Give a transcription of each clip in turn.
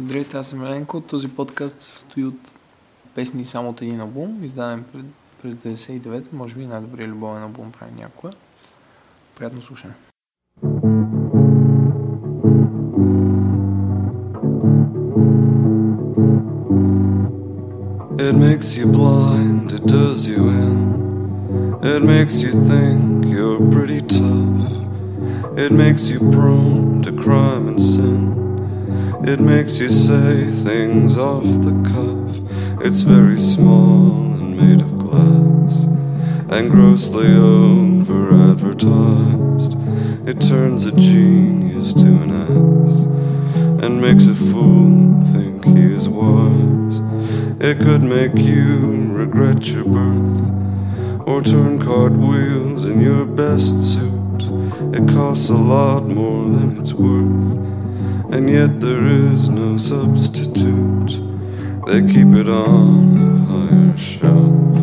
Здравейте, аз съм Еленко. Този подкаст се състои от песни само от един албум, издаден през 99-та, може би най-добрият любовен албум прави някога. Приятно слушане. It makes you blind, it does you in. It makes you think you're pretty tough. It makes you prone to crime and sin. It makes you say things off the cuff. It's very small and made of glass and grossly over advertised. It turns a genius to an ass and makes a fool think he is wise. It could make you regret your birth or turn cartwheels in your best suit. It costs a lot more than it's worth and yet there is no substitute. They keep it on a higher shelf.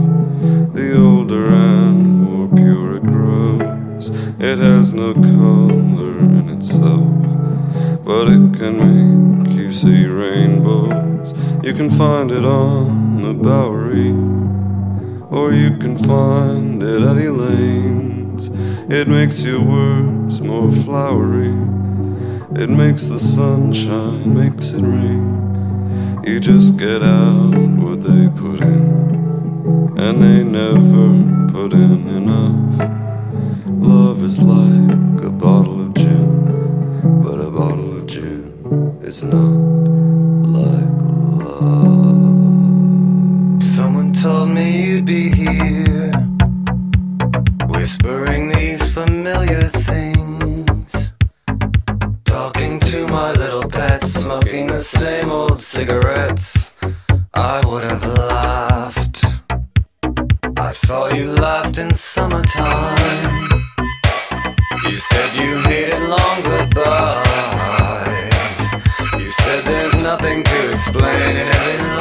The older and more pure it grows, it has no color in itself, but it can make you see rainbows. You can find it on the Bowery, or you can find it at Elaine's. It makes your words more flowery it makes the sunshine, makes it rain. You just get out what they put in, and they never put in enough. Love is like a bottle of gin, but a bottle of gin is not cigarettes, I would have laughed. I saw you last in summertime. You said you hated long goodbyes. You said there's nothing to explain in every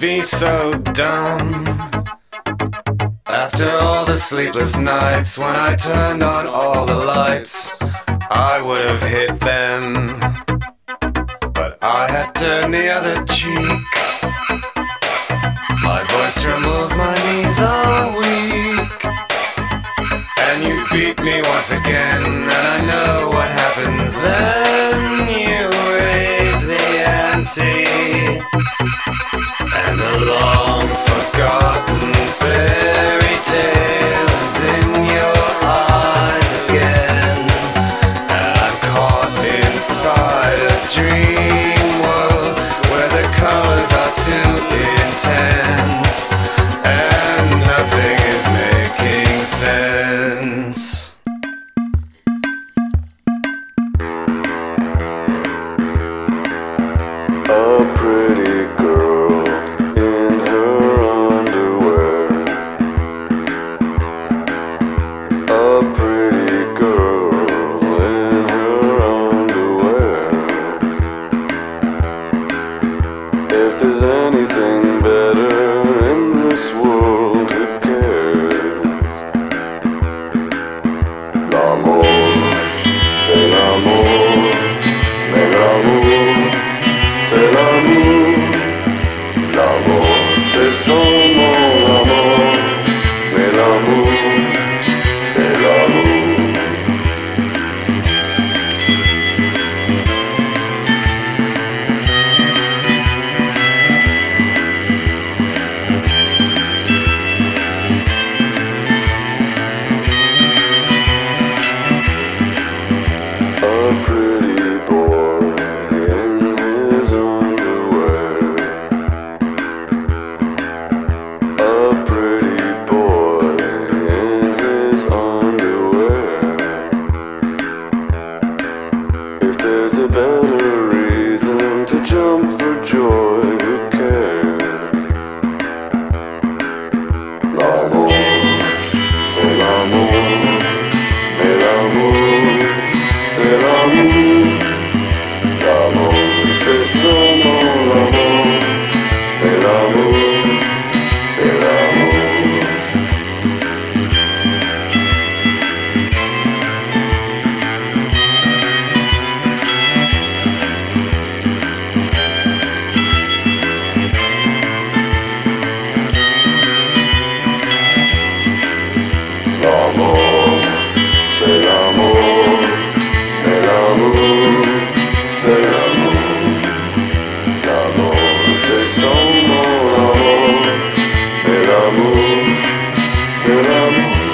be so dumb, after all the sleepless nights when I turned on all the lights, I would have hit them. But I have turned the other cheek. My voice trembles, my knees are weak. And you beat me once again, and I know what happens then. Sit up.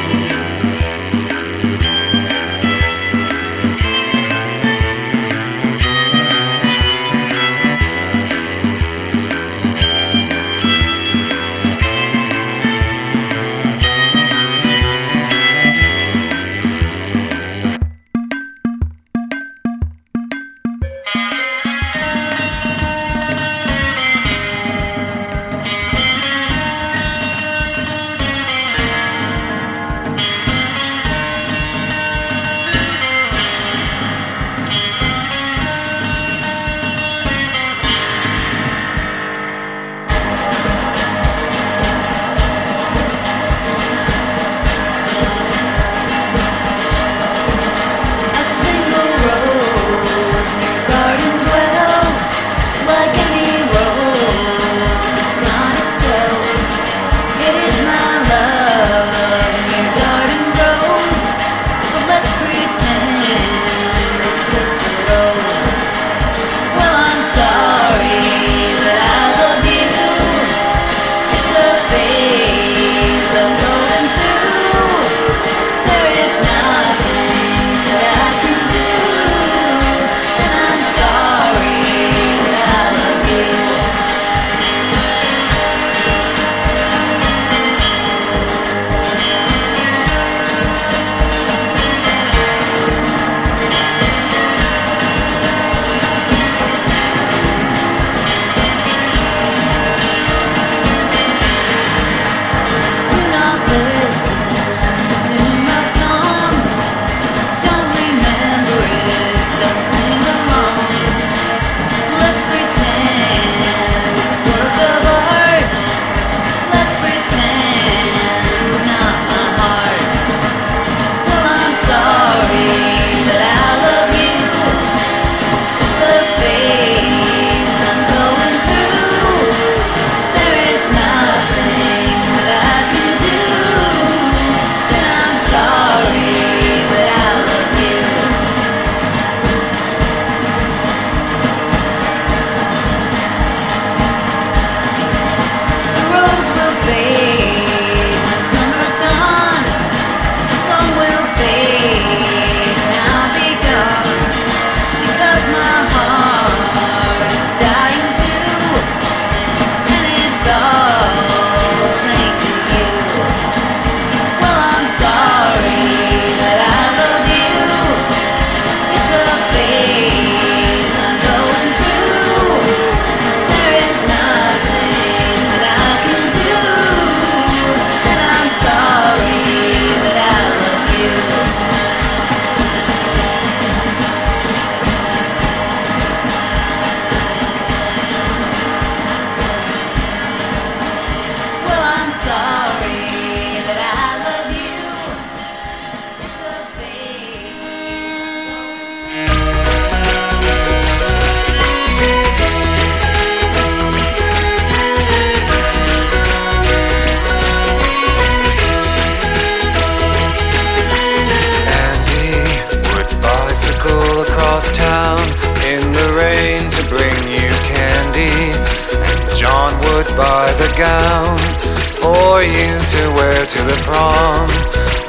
You to wear to the prom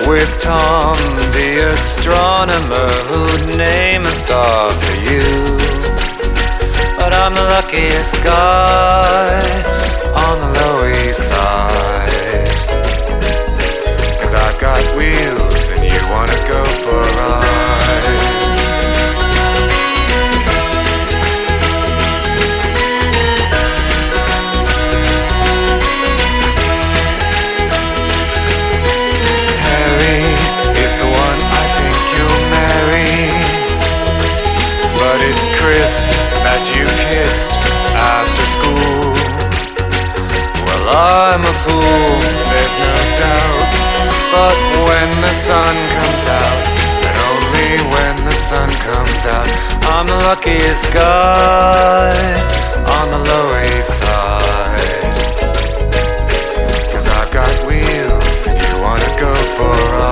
with Tom, the astronomer, who'd name a star for you. But I'm the luckiest guy on the Lower East Side. Cause I've got wheels and you wanna go for a ride. That you kissed after school. Well, I'm a fool, there's no doubt. But when the sun comes out, and only when the sun comes out, I'm the luckiest guy on the Lower East Side. Cause I've got wheels and you wanna go for a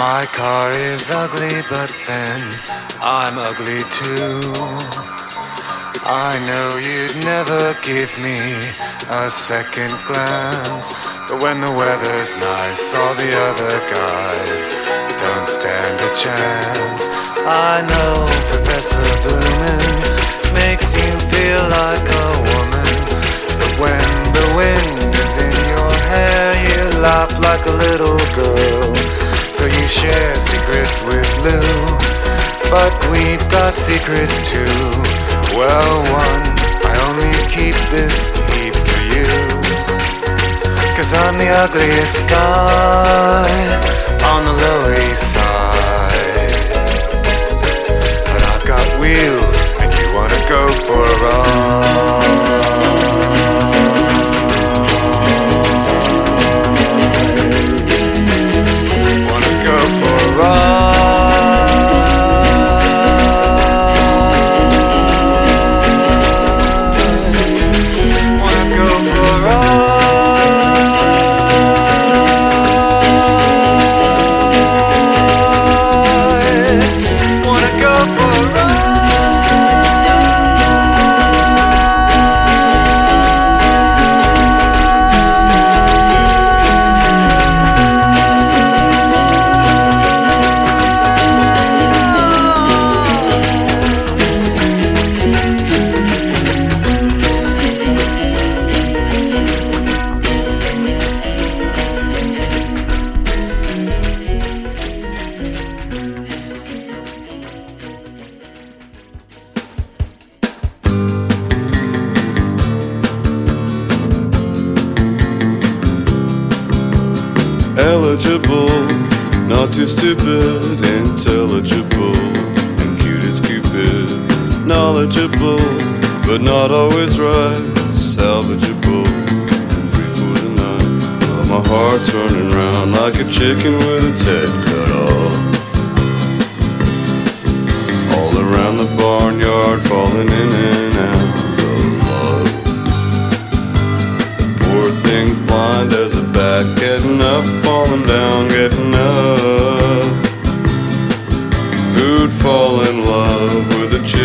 My car is ugly, but then I'm ugly too. I know you'd never give me a second glance. But when the weather's nice, all the other guys don't stand a chance. I know Professor Bloomin makes you feel like a woman. But when the wind is in your hair, you laugh like a little girl. So you share secrets with Lou. But we've got secrets too. Well, one, I only keep this heap for you. Cause I'm the ugliest guy on the Lower East Side. But I've got wheels, and you wanna go for a ride. For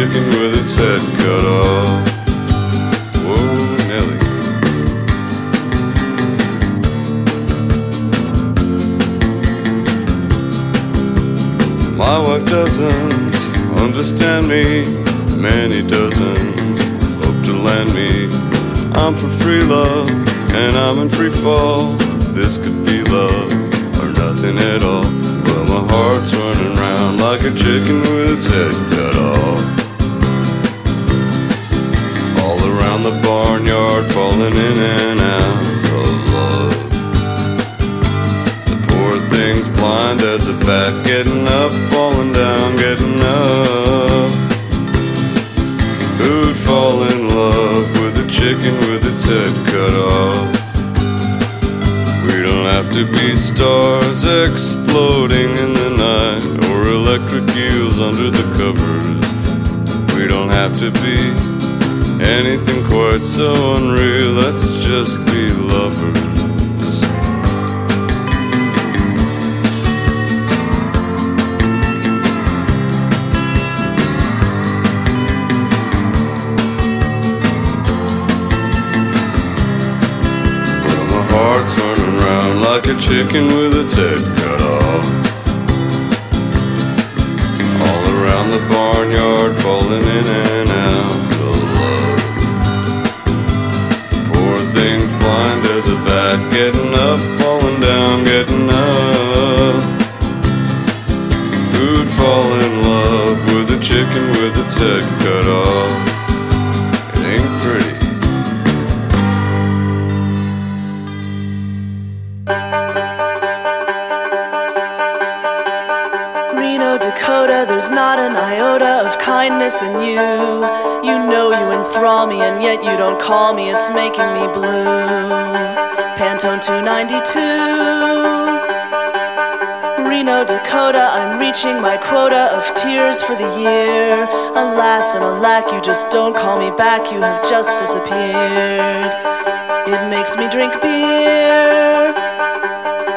chicken with its head cut off? Whoa, Nelly. My wife doesn't understand me, many dozens hope to land me. I'm for free love, and I'm in free fall. This could be love or nothing at all. Well, my heart's running round like a chicken with its head cut off. Around the barnyard, falling in and out of love. The poor thing's blind as a bat, getting up, falling down, getting up. Who'd fall in love with a chicken with its head cut off? We don't have to be stars exploding in the night or electric eels under the covers. We don't have to be anything quite so unreal. Let's just be lovers. Well, my heart's running around like a chicken with its head cut off. All around the barnyard, falling in and out blind a bat, getting up, falling down, getting up. Who'd fall in love with a chicken with its head cut off? It ain't pretty. Reno, Dakota, there's not an iota of kindness in you. You know you enthrall me, and yet you don't call me, it's making me blue. Pantone 292. Reno, Dakota, I'm reaching my quota of tears for the year. Alas and alack, you just don't call me back, you have just disappeared. It makes me drink beer.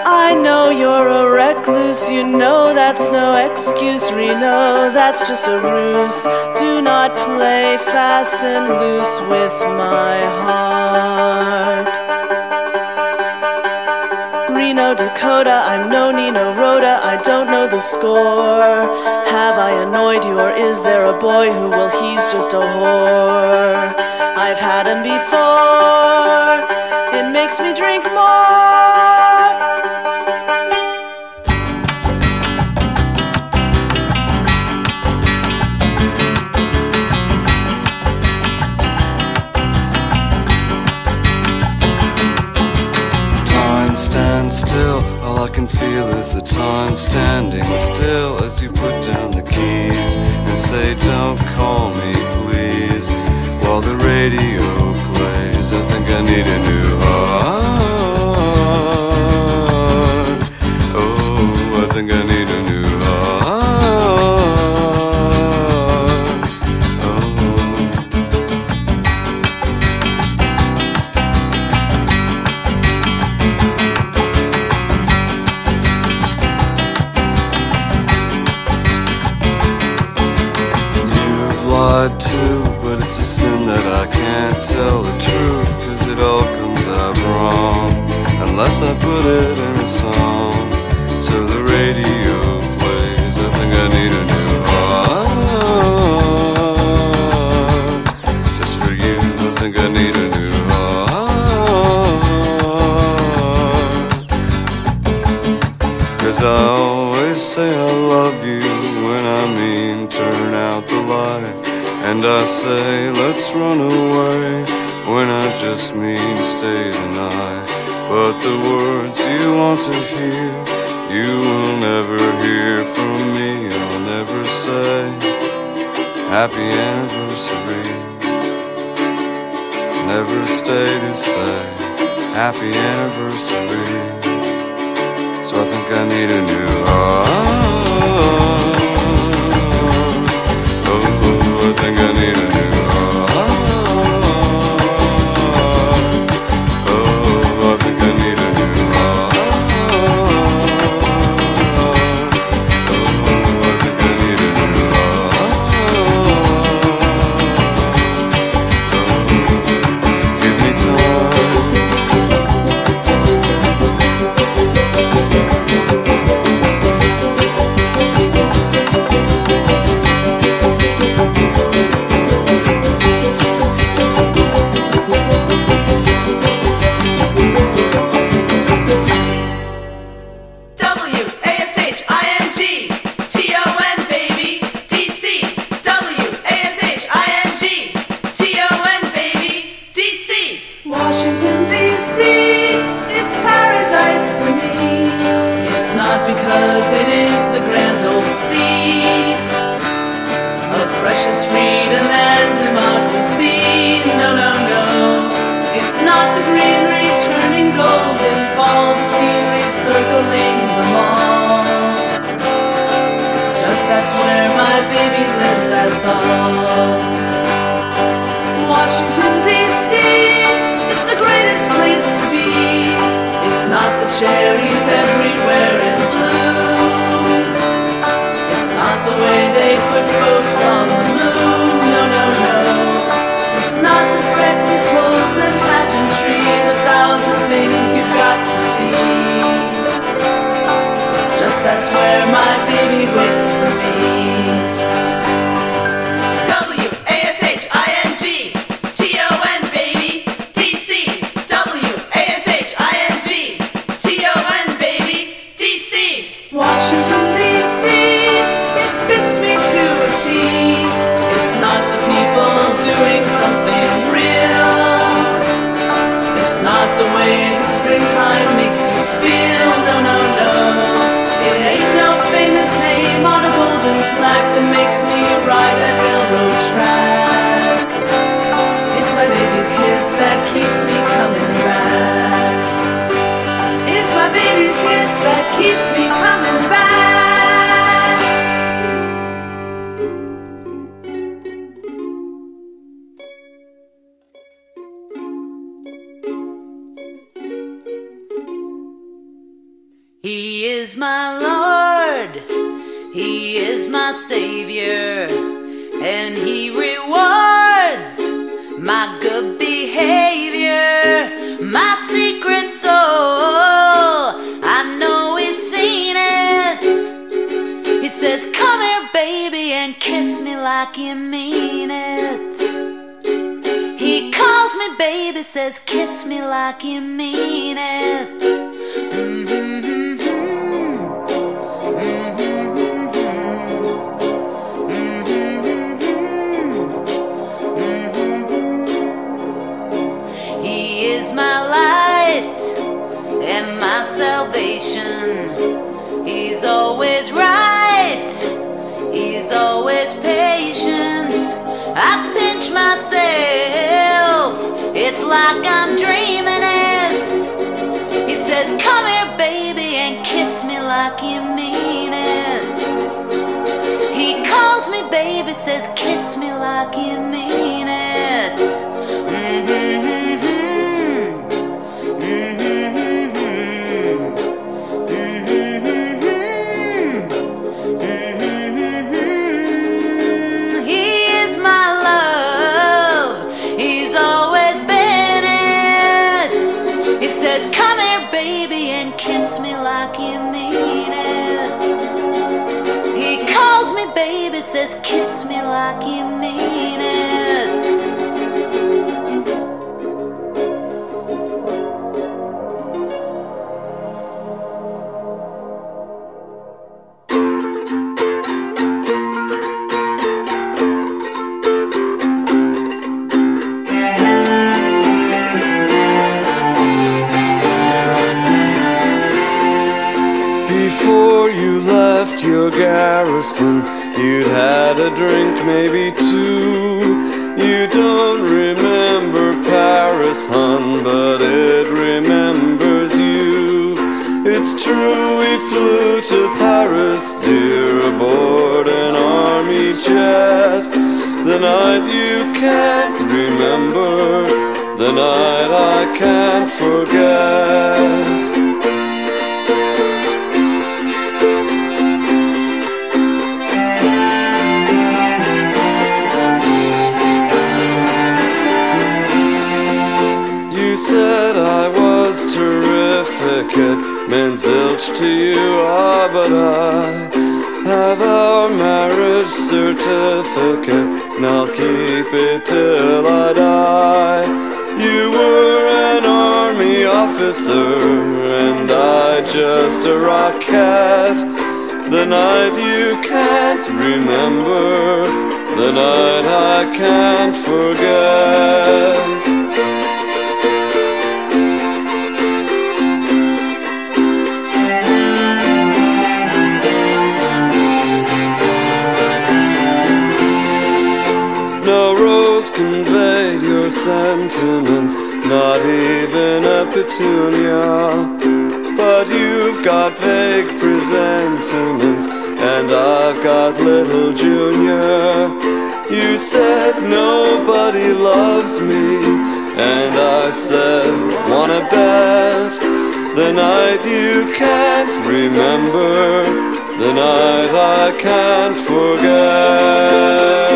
I know you're a recluse, you know that's no excuse, Reno, that's just a ruse. Do not play fast and loose with my heart. Dakota, I'm no Nino Rota, I don't know the score. Have I annoyed you, or is there a boy who, well, he's just a whore? I've had him before, it makes me drink more. Feel is the time standing still as you put down the keys and say, Don't call me, please. While the radio plays, I think I need a new heart. Lied too, but it's a sin that I can't tell the truth, cause it all comes out wrong. Unless I put it in a song. So the radio And I say let's run away when I just mean stay the night. But the words you want to hear, you will never hear from me. I'll never say happy anniversary. Never stay to say happy anniversary. So I think I need a new heart. Behavior, my secret soul. I know He's seen it. He says, Come here, baby, and kiss me like you mean it. He calls me baby, says, Kiss me like you mean it. He my light and my salvation. He's always right. He's always patient. I pinch myself. It's like I'm dreaming it. He says, Come here, baby, and kiss me like you mean it. He calls me baby, says, Kiss me like you mean it. Says, Kiss me like you mean it. Before you left your garrison, you'd a drink, maybe two. You don't remember Paris, hun, but it remembers you. It's true, we flew to Paris, dear, aboard an army jet. The night you can't remember, the night I can't forget. Said I was terrific, it meant zilch to you, ah, but I have our marriage certificate, and I'll keep it till I die. You were an army officer, and I just a rocket. The night you can't remember, the night I can't forget. Sentiments, not even a petunia. But you've got vague presentiments, and I've got little junior. You said nobody loves me, and I said, wanna bet the night you can't remember, the night I can't forget.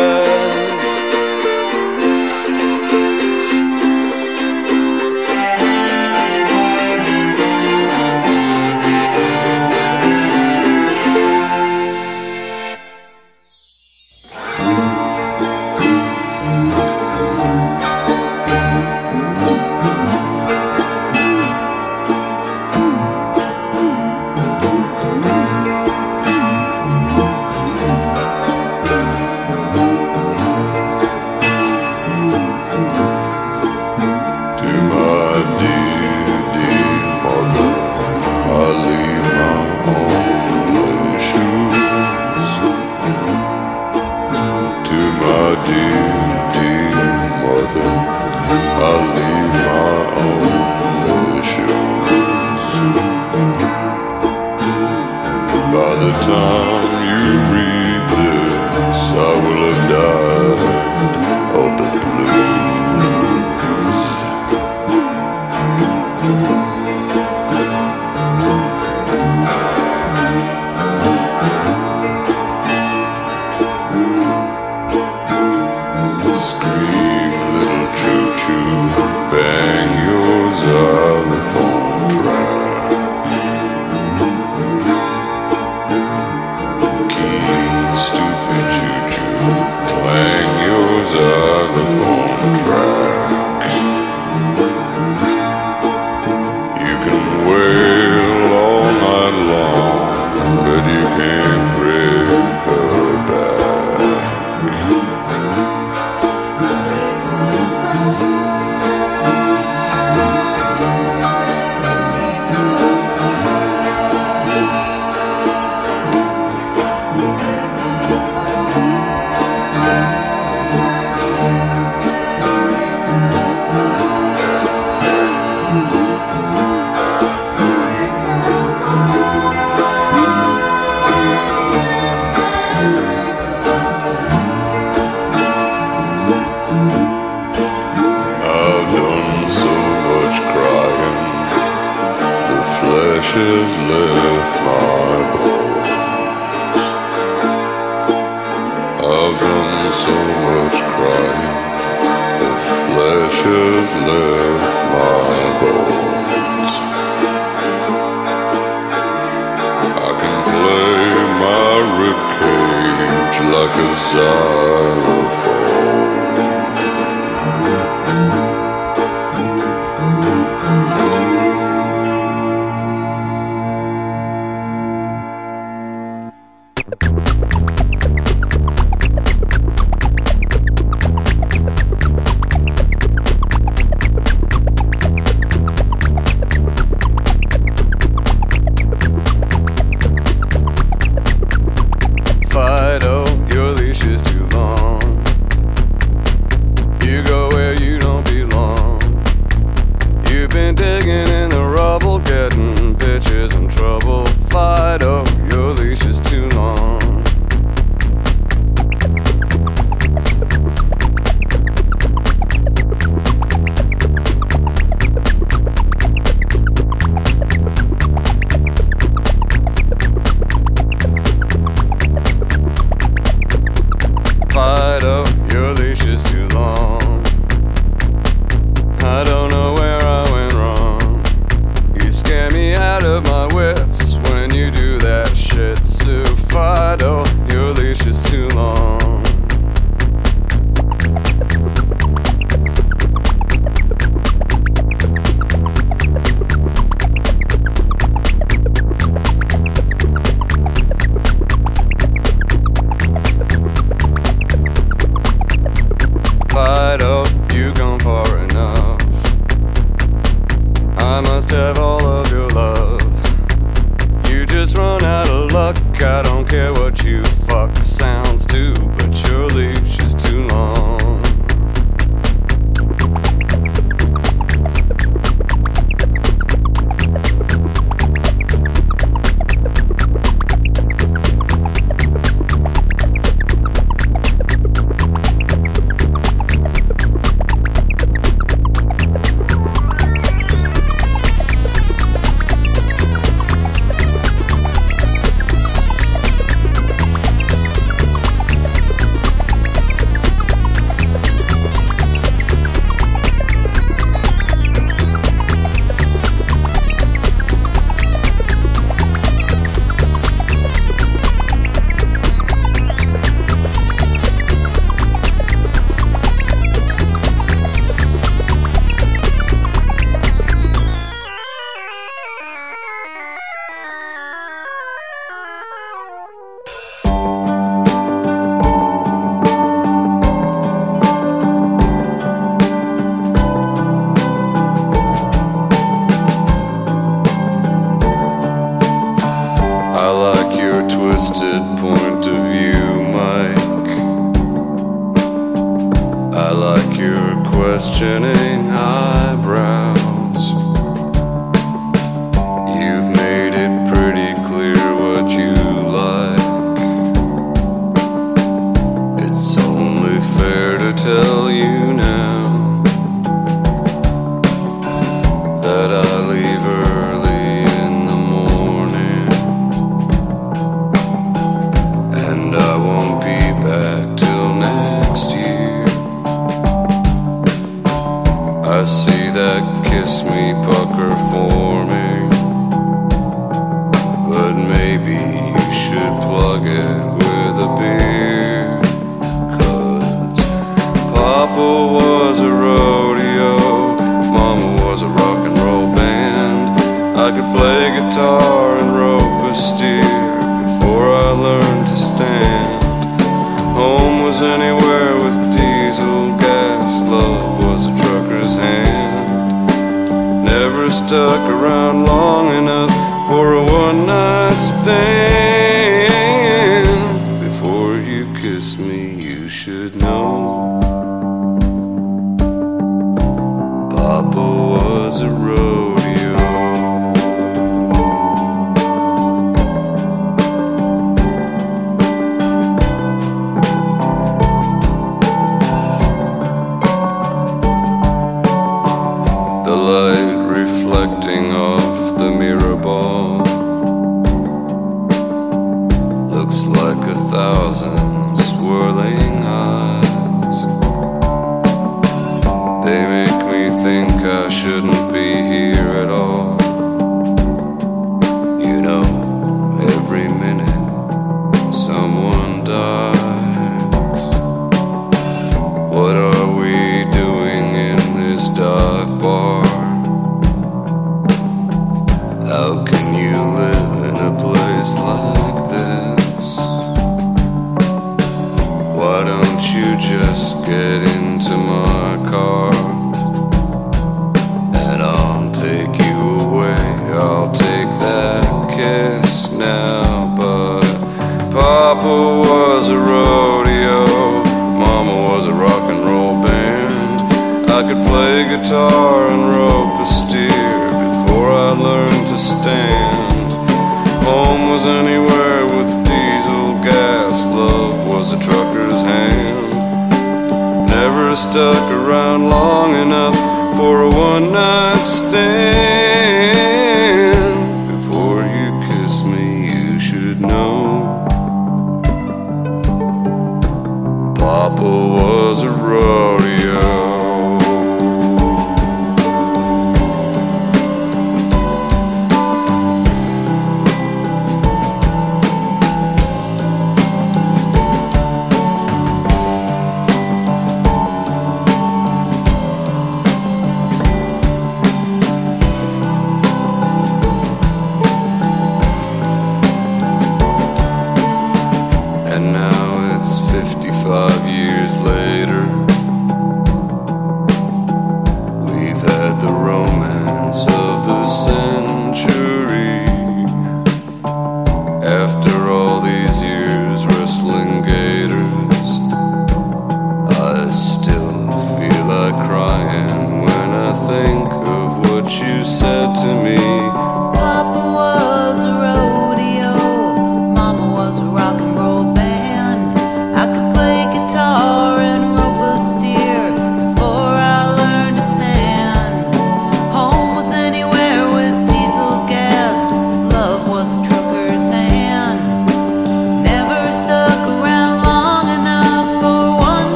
Fido,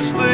beautiful